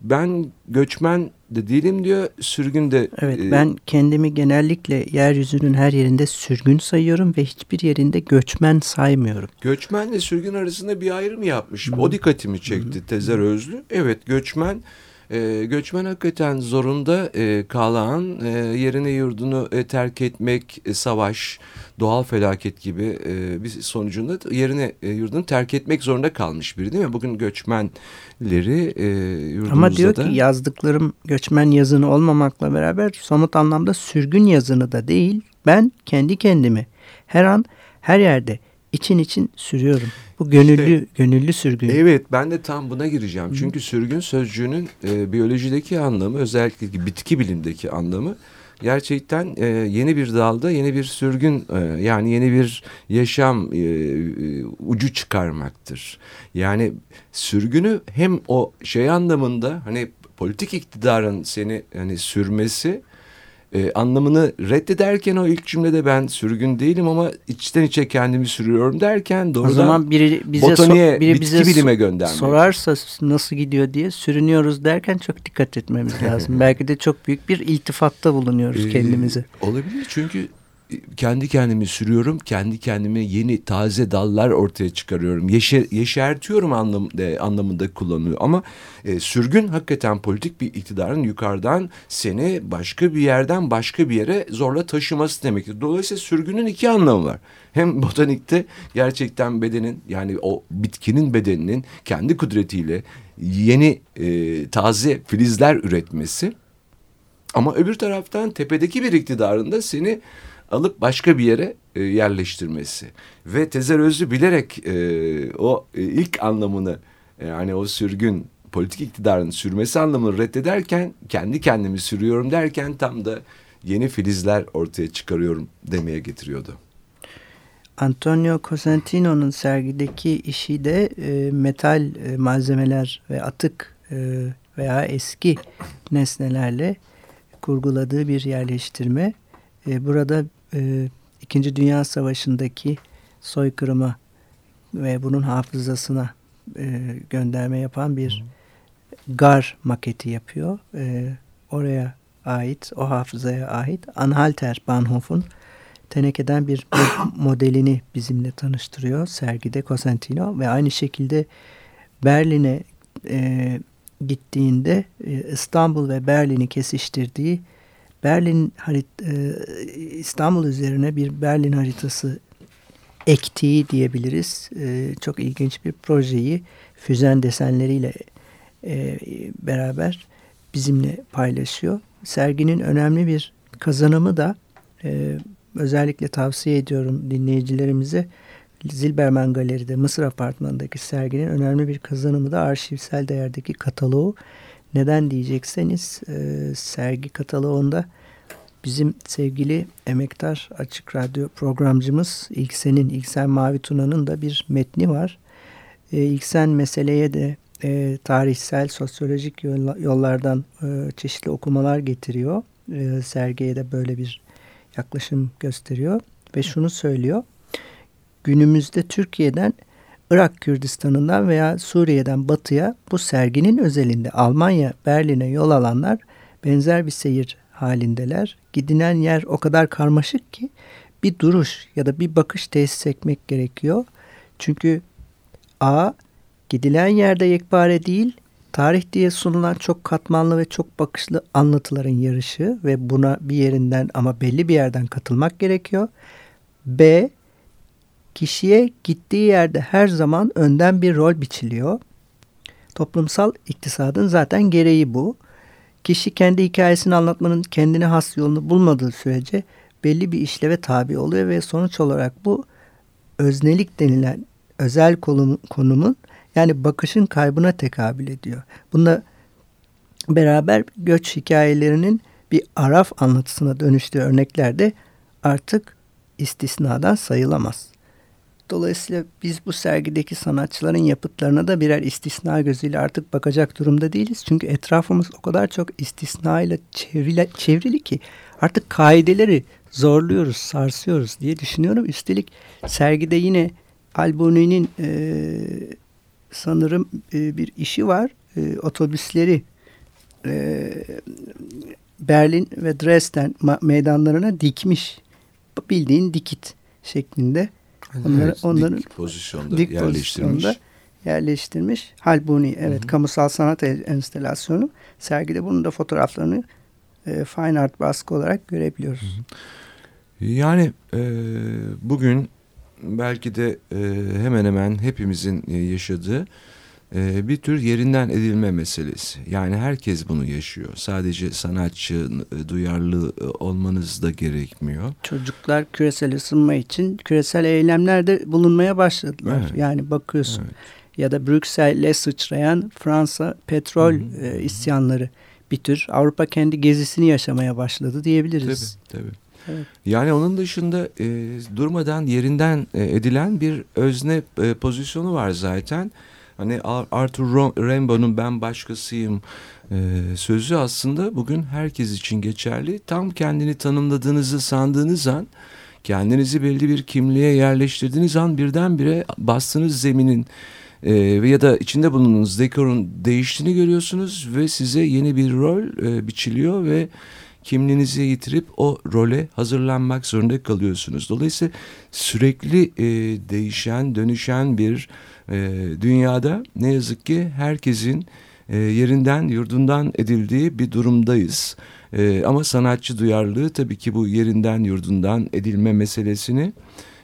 ben göçmen de değilim diyor, sürgün de...
Evet, e, ben kendimi genellikle yeryüzünün her yerinde sürgün sayıyorum ve hiçbir yerinde göçmen saymıyorum.
Göçmenle sürgün arasında bir ayrım yapmış. Hı. O dikkatimi çekti Hı. Tezer Özlü. Evet, göçmen... E, göçmen hakikaten zorunda e, kalan, e, yerine yurdunu e, terk etmek, e, savaş, doğal felaket gibi e, bir sonucunda yerine e, yurdunu terk etmek zorunda kalmış biri değil mi? Bugün göçmenleri e, yurdumuzda
Ama diyor
da...
ki yazdıklarım göçmen yazını olmamakla beraber somut anlamda sürgün yazını da değil. Ben kendi kendimi her an her yerde için için sürüyorum. Bu gönüllü işte, gönüllü sürgün.
Evet ben de tam buna gireceğim. Hı. Çünkü sürgün sözcüğünün e, biyolojideki anlamı özellikle bitki bilimdeki anlamı gerçekten e, yeni bir dalda yeni bir sürgün e, yani yeni bir yaşam e, e, ucu çıkarmaktır. Yani sürgünü hem o şey anlamında hani politik iktidarın seni hani sürmesi e, anlamını reddederken o ilk cümlede ben sürgün değilim ama içten içe kendimi sürüyorum derken doğrudan
o zaman biri bize
botaniğe,
so, biri
bitki
bize
bilime göndermek.
sorarsa nasıl gidiyor diye sürünüyoruz derken çok dikkat etmemiz lazım. Belki de çok büyük bir iltifatta bulunuyoruz
Ee,
kendimize.
Olabilir çünkü kendi kendimi sürüyorum, kendi kendime yeni taze dallar ortaya çıkarıyorum. Yeşer, yeşertiyorum anlam, e, anlamında kullanıyor. Ama e, sürgün hakikaten politik bir iktidarın yukarıdan seni başka bir yerden başka bir yere zorla taşıması demektir. Dolayısıyla sürgünün iki anlamı var. Hem botanikte gerçekten bedenin yani o bitkinin bedeninin kendi kudretiyle yeni e, taze filizler üretmesi. Ama öbür taraftan tepedeki bir iktidarın da seni alıp başka bir yere e, yerleştirmesi ve Tezer Özlü bilerek e, o e, ilk anlamını yani o sürgün politik iktidarın sürmesi anlamını reddederken kendi kendimi sürüyorum derken tam da yeni filizler ortaya çıkarıyorum demeye getiriyordu.
Antonio Cosentino'nun sergideki işi de e, metal e, malzemeler ve atık e, veya eski nesnelerle kurguladığı bir yerleştirme. E, burada e, İkinci Dünya Savaşı'ndaki soykırıma ve bunun hafızasına e, gönderme yapan bir gar maketi yapıyor. E, oraya ait, o hafızaya ait Anhalter Bahnhof'un tenekeden bir modelini bizimle tanıştırıyor sergide Cosentino ve aynı şekilde Berlin'e e, gittiğinde e, İstanbul ve Berlin'i kesiştirdiği Berlin harit e, İstanbul üzerine bir Berlin haritası ektiği diyebiliriz. E, çok ilginç bir projeyi füzen desenleriyle e, beraber bizimle paylaşıyor. Serginin önemli bir kazanımı da e, özellikle tavsiye ediyorum dinleyicilerimize Zilberman Galeri'de Mısır Apartmanı'ndaki serginin önemli bir kazanımı da arşivsel değerdeki kataloğu. Neden diyecekseniz e, sergi kataloğunda bizim sevgili emektar açık radyo programcımız İlksen'in, İlksen Mavi Tuna'nın da bir metni var. E, İlksen meseleye de e, tarihsel, sosyolojik yollardan e, çeşitli okumalar getiriyor. E, sergiye de böyle bir yaklaşım gösteriyor ve şunu söylüyor. Günümüzde Türkiye'den Irak Kürdistan'ından veya Suriye'den batıya bu serginin özelinde Almanya, Berlin'e yol alanlar benzer bir seyir halindeler. Gidilen yer o kadar karmaşık ki bir duruş ya da bir bakış tesis etmek gerekiyor. Çünkü A gidilen yerde yekpare değil, tarih diye sunulan çok katmanlı ve çok bakışlı anlatıların yarışı ve buna bir yerinden ama belli bir yerden katılmak gerekiyor. B kişiye gittiği yerde her zaman önden bir rol biçiliyor. Toplumsal iktisadın zaten gereği bu. Kişi kendi hikayesini anlatmanın kendine has yolunu bulmadığı sürece belli bir işleve tabi oluyor ve sonuç olarak bu öznelik denilen özel konumun yani bakışın kaybına tekabül ediyor. Bunda beraber göç hikayelerinin bir araf anlatısına dönüştüğü örnekler de artık istisnadan sayılamaz. Dolayısıyla biz bu sergideki sanatçıların yapıtlarına da birer istisna gözüyle artık bakacak durumda değiliz. Çünkü etrafımız o kadar çok istisna ile çevrili, ki artık kaideleri zorluyoruz, sarsıyoruz diye düşünüyorum. Üstelik sergide yine Albuni'nin e, sanırım e, bir işi var. E, otobüsleri e, Berlin ve Dresden meydanlarına dikmiş. Bildiğin dikit şeklinde
Onları, evet, onların dik pozisyonda dik yerleştirmiş. Pozisyonda
yerleştirmiş. Halbuni evet Hı -hı. kamusal sanat enstelasyonu. Sergide bunun da fotoğraflarını e, fine art baskı olarak görebiliyoruz.
Hı -hı. Yani e, bugün belki de e, hemen hemen hepimizin e, yaşadığı e, bir tür yerinden edilme meselesi. Yani herkes bunu yaşıyor. Sadece sanatçı, e, duyarlı e, olmanız da gerekmiyor.
Çocuklar küresel ısınma için küresel eylemlerde bulunmaya başladılar. Evet. Yani bakıyorsun. Evet. Ya da Brüksel'le sıçrayan Fransa petrol hı hı. E, isyanları bir tür Avrupa kendi gezisini yaşamaya başladı diyebiliriz.
Tabii tabii. Evet. Yani onun dışında e, durmadan yerinden e, edilen bir özne e, pozisyonu var zaten. Hani Arthur Rimbaud'un ben başkasıyım e, sözü aslında bugün herkes için geçerli. Tam kendini tanımladığınızı sandığınız an kendinizi belli bir kimliğe yerleştirdiğiniz an birdenbire bastığınız zeminin e, ya da içinde bulunduğunuz dekorun değiştiğini görüyorsunuz ve size yeni bir rol e, biçiliyor ve kimliğinizi yitirip o role hazırlanmak zorunda kalıyorsunuz. Dolayısıyla sürekli e, değişen, dönüşen bir e, dünyada ne yazık ki herkesin e, yerinden, yurdundan edildiği bir durumdayız. E, ama sanatçı duyarlılığı tabii ki bu yerinden, yurdundan edilme meselesini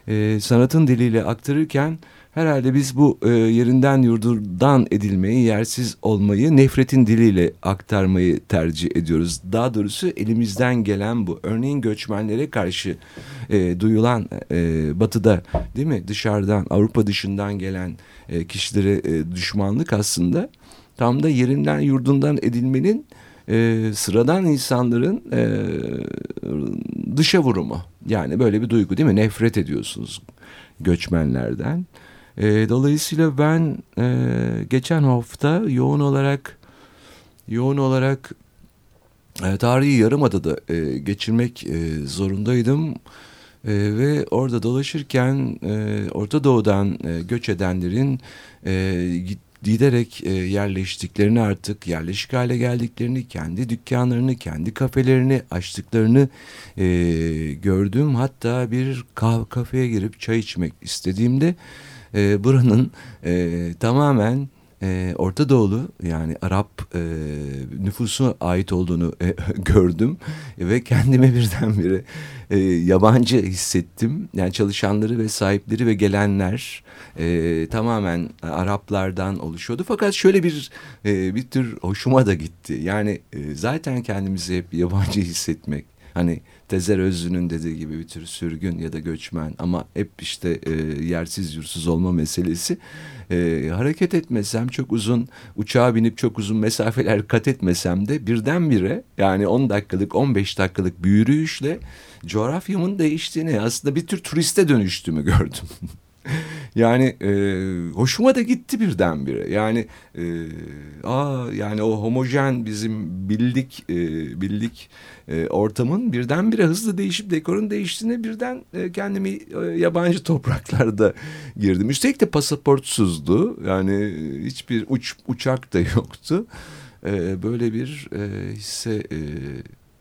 e, sanatın diliyle aktarırken Herhalde biz bu e, yerinden yurdundan edilmeyi, yersiz olmayı nefretin diliyle aktarmayı tercih ediyoruz. Daha doğrusu elimizden gelen bu. Örneğin göçmenlere karşı e, duyulan e, batıda değil mi dışarıdan Avrupa dışından gelen e, kişilere e, düşmanlık aslında tam da yerinden yurdundan edilmenin e, sıradan insanların e, dışa vurumu. Yani böyle bir duygu değil mi? Nefret ediyorsunuz göçmenlerden. E, dolayısıyla ben e, geçen hafta yoğun olarak yoğun olarak e, tarihi Yarımada'da e, geçirmek e, zorundaydım. E, ve orada dolaşırken e, Orta Doğu'dan e, göç edenlerin e, giderek e, yerleştiklerini artık yerleşik hale geldiklerini, kendi dükkanlarını, kendi kafelerini açtıklarını e, gördüm. Hatta bir kafeye girip çay içmek istediğimde e, buranın e, tamamen e, Orta Doğulu yani Arap e, nüfusu ait olduğunu e, gördüm ve kendime birdenbire e, yabancı hissettim. Yani çalışanları ve sahipleri ve gelenler e, tamamen Araplardan oluşuyordu. Fakat şöyle bir e, bir tür hoşuma da gitti. Yani e, zaten kendimizi hep yabancı hissetmek. Hani Tezer Özlü'nün dediği gibi bir tür sürgün ya da göçmen ama hep işte e, yersiz yursuz olma meselesi. E, hareket etmesem çok uzun uçağa binip çok uzun mesafeler kat etmesem de birdenbire yani 10 dakikalık 15 dakikalık bir yürüyüşle coğrafyamın değiştiğini aslında bir tür turiste dönüştüğümü gördüm. yani e, hoşuma da gitti birdenbire. Yani e, aa yani o homojen bizim bildik e, bildik e, ortamın birdenbire hızlı değişip dekorun değiştiğine birden e, kendimi e, yabancı topraklarda girdim. Üstelik de pasaportsuzdu. Yani e, hiçbir uç, uçak da yoktu. E, böyle bir e, hisse e,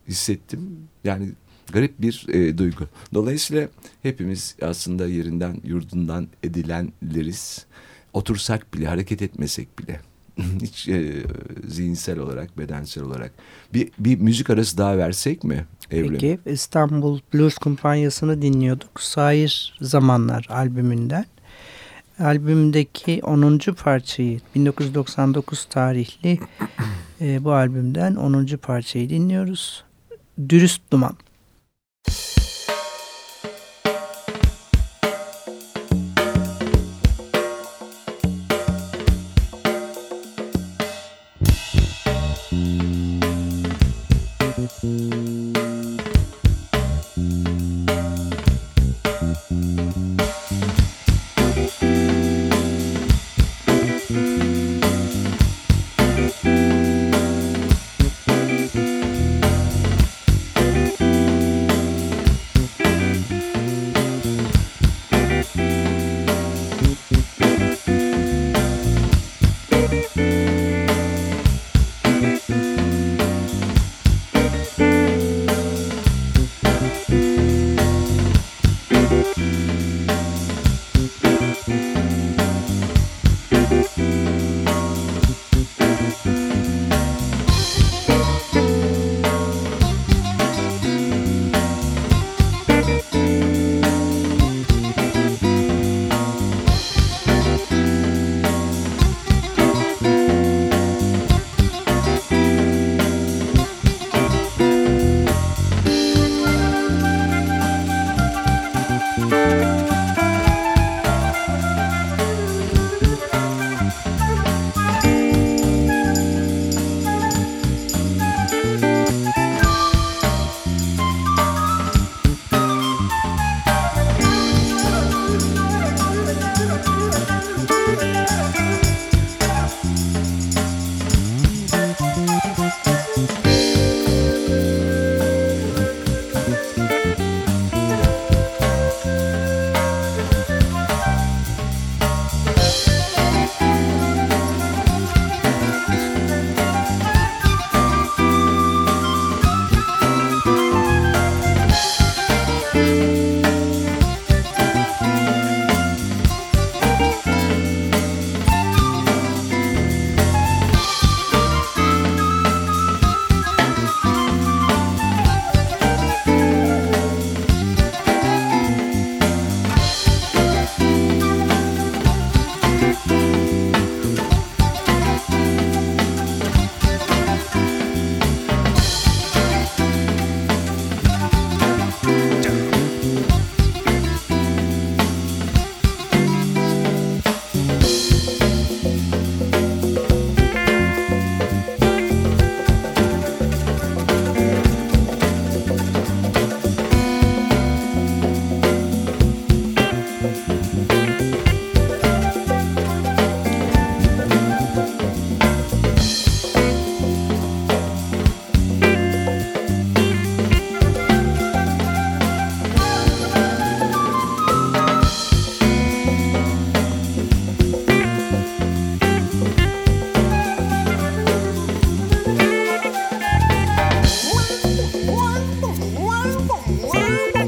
hissettim. Yani garip bir e, duygu. Dolayısıyla hepimiz aslında yerinden yurdundan edilenleriz. Otursak bile hareket etmesek bile hiç e, zihinsel olarak bedensel olarak bir, bir müzik arası daha versek mi?
Evrim? Peki İstanbul Blues Kumpanyası'nı dinliyorduk. Sair Zamanlar albümünden. Albümdeki 10. parçayı 1999 tarihli e, bu albümden 10. parçayı dinliyoruz. Dürüst Duman. Bye.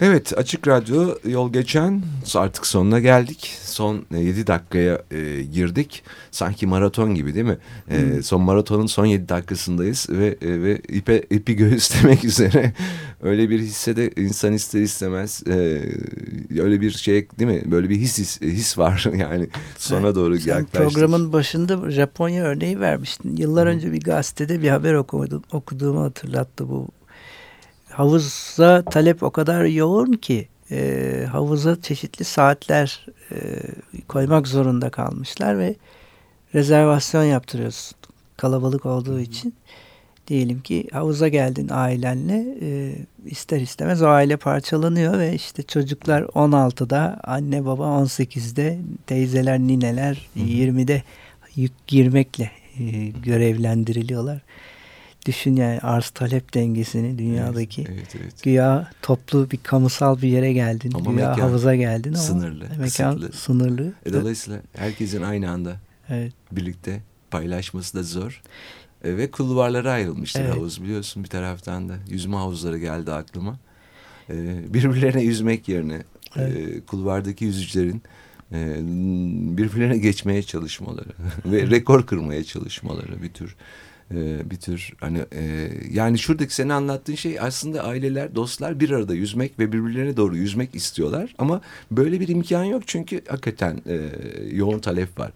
Evet Açık Radyo yol geçen artık sonuna geldik. Son 7 e, dakikaya e, girdik. Sanki maraton gibi değil mi? E, son maratonun son 7 dakikasındayız ve e, ve ipe ipi göğüslemek üzere öyle bir hisse de insan ister istemez e, öyle bir şey değil mi? Böyle bir his his, his var yani sona doğru
Sen
yaklaştık.
programın başında Japonya örneği vermiştin. Yıllar Hı. önce bir gazetede bir haber okudum, okuduğumu hatırlattı bu havuza talep o kadar yoğun ki e, havuza çeşitli saatler e, koymak zorunda kalmışlar ve rezervasyon yaptırıyoruz kalabalık olduğu için. Diyelim ki havuza geldin ailenle e, ister istemez o aile parçalanıyor ve işte çocuklar 16'da anne baba 18'de teyzeler nineler 20'de yük girmekle e, görevlendiriliyorlar. Düşün yani arz talep dengesini dünyadaki. Evet, evet, evet. Güya toplu bir kamusal bir yere geldin. Ama güya mekan havuza geldin ama
sınırlı,
mekan kısıtlı. sınırlı.
E, dolayısıyla herkesin aynı anda
evet.
birlikte paylaşması da zor. E, ve kulvarlara ayrılmıştır evet. havuz biliyorsun bir taraftan da. Yüzme havuzları geldi aklıma. E, birbirlerine yüzmek yerine e, evet. e, kulvardaki yüzücülerin e, birbirlerine geçmeye çalışmaları ve rekor kırmaya çalışmaları bir tür e, bir tür hani e, yani şuradaki seni anlattığın şey aslında aileler dostlar bir arada yüzmek ve birbirlerine doğru yüzmek istiyorlar ama böyle bir imkan yok çünkü hakikaten e, yoğun talep var.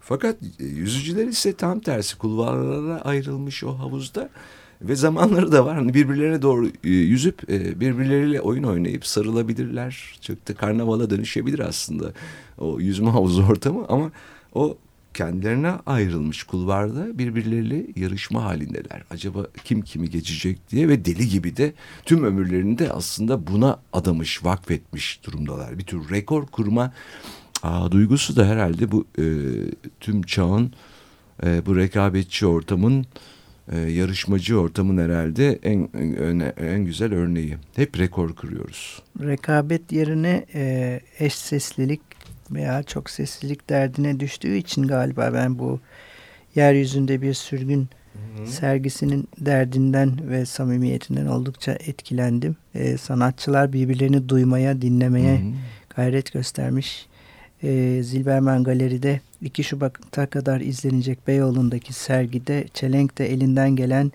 Fakat e, yüzücüler ise tam tersi kulvarlara ayrılmış o havuzda ve zamanları da var. Hani birbirlerine doğru e, yüzüp e, birbirleriyle oyun oynayıp sarılabilirler. Çok da karnavala dönüşebilir aslında o yüzme havuzu ortamı ama o kendilerine ayrılmış kulvarda birbirleriyle yarışma halindeler. Acaba kim kimi geçecek diye ve deli gibi de tüm ömürlerini de aslında buna adamış, vakfetmiş durumdalar. Bir tür rekor kurma aa, duygusu da herhalde bu e, tüm çağın e, bu rekabetçi ortamın e, yarışmacı ortamın herhalde en, en en güzel örneği. Hep rekor kırıyoruz.
Rekabet yerine e, eş seslilik veya çok seslilik derdine düştüğü için galiba ben bu yeryüzünde bir sürgün Hı-hı. sergisinin derdinden ve samimiyetinden oldukça etkilendim. Ee, sanatçılar birbirlerini duymaya, dinlemeye Hı-hı. gayret göstermiş. Ee, Zilberman Galeri'de 2 Şubat'a kadar izlenecek Beyoğlu'ndaki sergide Çelenk de elinden gelen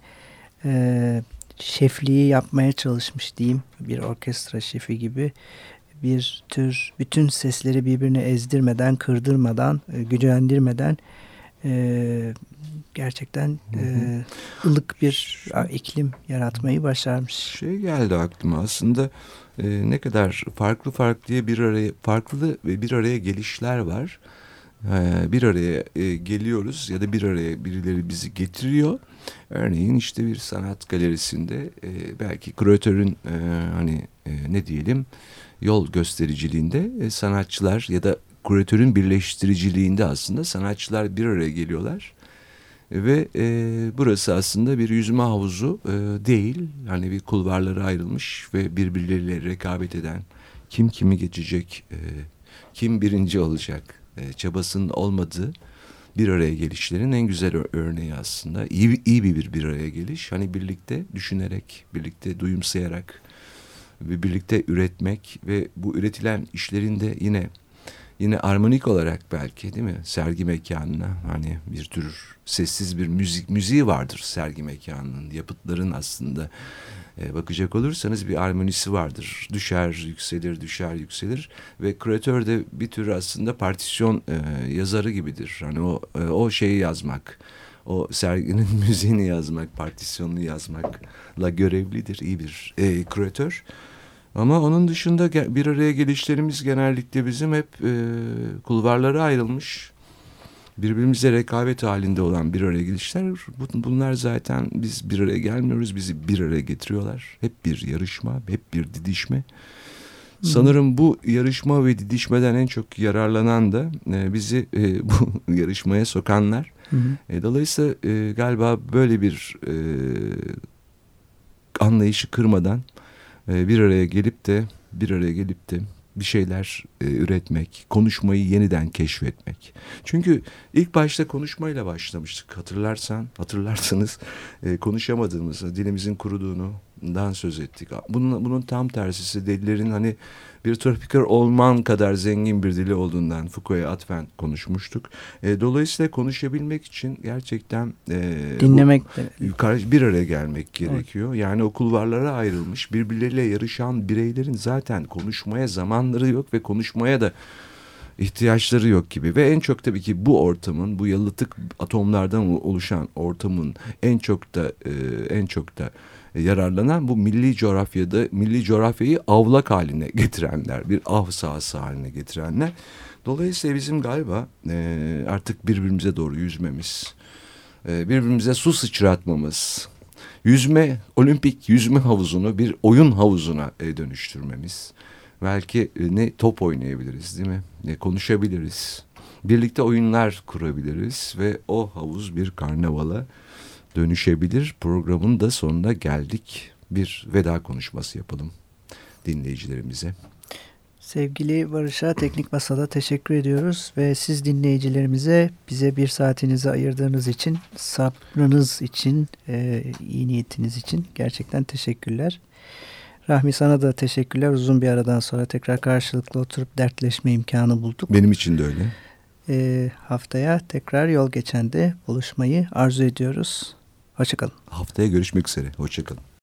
e, şefliği yapmaya çalışmış diyeyim. Bir orkestra şefi gibi bir tür bütün sesleri birbirine ezdirmeden, kırdırmadan, e, gücendirmeden e, gerçekten e, ılık bir iklim yaratmayı başarmış.
Şey geldi aklıma aslında e, ne kadar farklı farklı diye bir araya farklı ve bir araya gelişler var. E, bir araya e, geliyoruz ya da bir araya birileri bizi getiriyor. Örneğin işte bir sanat galerisinde e, belki küratörün e, hani ne diyelim yol göstericiliğinde sanatçılar ya da kuratörün birleştiriciliğinde aslında sanatçılar bir araya geliyorlar. Ve e, burası aslında bir yüzme havuzu e, değil. Hani bir kulvarlara ayrılmış ve birbirleriyle rekabet eden kim kimi geçecek, e, kim birinci olacak e, çabasının olmadığı bir araya gelişlerin en güzel örneği aslında. İyi, iyi bir bir araya geliş. Hani birlikte düşünerek, birlikte duyumsayarak, ve birlikte üretmek ve bu üretilen işlerin de yine yine armonik olarak belki değil mi sergi mekanına hani bir tür sessiz bir müzik müziği vardır sergi mekanının yapıtların aslında e, bakacak olursanız bir armonisi vardır düşer yükselir düşer yükselir ve küratör de bir tür aslında partisyon e, yazarı gibidir hani o e, o şeyi yazmak o serginin müziğini yazmak partisyonunu yazmakla görevlidir iyi bir e, küratör. Ama onun dışında bir araya gelişlerimiz genellikle bizim hep e, kulvarlara ayrılmış. Birbirimize rekabet halinde olan bir araya gelişler. Bunlar zaten biz bir araya gelmiyoruz. Bizi bir araya getiriyorlar. Hep bir yarışma, hep bir didişme. Sanırım bu yarışma ve didişmeden en çok yararlanan da e, bizi e, bu yarışmaya sokanlar. Hı hı. E, dolayısıyla galiba böyle bir anlayışı kırmadan bir araya gelip de bir araya gelip de bir şeyler e, üretmek, konuşmayı yeniden keşfetmek. Çünkü ilk başta konuşmayla başlamıştık. Hatırlarsan, hatırlarsanız e, konuşamadığımızı, dilimizin kuruduğunu, ormandan söz ettik. Bunun, bunun tam tersisi delilerin hani bir tropikal orman kadar zengin bir dili olduğundan Foucault'a atfen konuşmuştuk. E, dolayısıyla konuşabilmek için gerçekten e,
dinlemek
yukarı bir araya gelmek gerekiyor. Evet. Yani o kulvarlara ayrılmış birbirleriyle yarışan bireylerin zaten konuşmaya zamanları yok ve konuşmaya da ihtiyaçları yok gibi ve en çok tabii ki bu ortamın bu yalıtık atomlardan oluşan ortamın en çok da e, en çok da yararlanan bu milli coğrafyada milli coğrafyayı avlak haline getirenler bir av sahası haline getirenler dolayısıyla bizim galiba e, artık birbirimize doğru yüzmemiz e, birbirimize su sıçratmamız yüzme olimpik yüzme havuzunu bir oyun havuzuna e, dönüştürmemiz belki e, ne top oynayabiliriz değil mi? Ne konuşabiliriz. Birlikte oyunlar kurabiliriz ve o havuz bir karnavala dönüşebilir. Programın da sonuna geldik. Bir veda konuşması yapalım dinleyicilerimize.
Sevgili Barış'a Teknik Masa'da teşekkür ediyoruz ve siz dinleyicilerimize bize bir saatinizi ayırdığınız için, sabrınız için, e, iyi niyetiniz için gerçekten teşekkürler. Rahmi sana da teşekkürler. Uzun bir aradan sonra tekrar karşılıklı oturup dertleşme imkanı bulduk.
Benim için de öyle.
E, haftaya tekrar yol geçende buluşmayı arzu ediyoruz. Hoşçakalın.
Haftaya görüşmek üzere. Hoşçakalın.